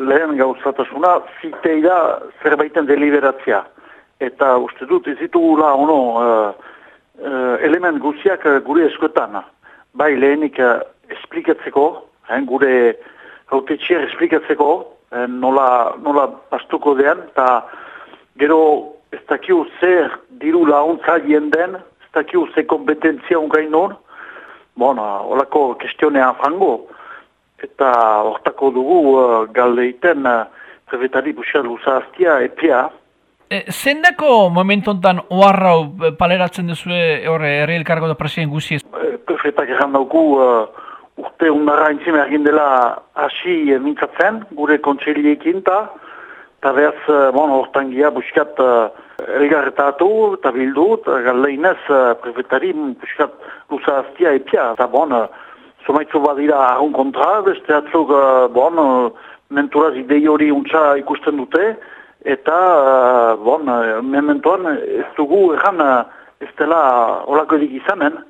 lehen gauzatasuna zitei da zerbaiten deliberatzea. Eta uste dut ez ditugula ono uh, uh, element guziak gure eskoetan. Bai lehenik uh, esplikatzeko, hein, gure hautetxier esplikatzeko, nola, nola pastuko den, eta gero ez dakiu zer diru launtza den, ez dakiu ze kompetentzia ungain non, bona, holako kestionea fango, eta hortako dugu uh, galdeiten uh, prefetari buxar luzaztia epia. E, zendako momentontan oarrau paleratzen duzue horre herri elkargo da presien guziez? E, prefetak egan dauku uh, urte undarra entzime egin dela hasi mintzatzen, gure kontseiliekin eta eta behaz, uh, bon, hortan gia buskat uh, elgarretatu eta bildu, galeinez uh, prefetari buskat luzaztia epia, eta bon, Zomaitzu badira ahun kontra, beste atzuk, uh, bon, uh, menturaz idei hori untsa ikusten dute, eta, uh, bon, mementoan ez dugu egan ez dela olako edik izanen,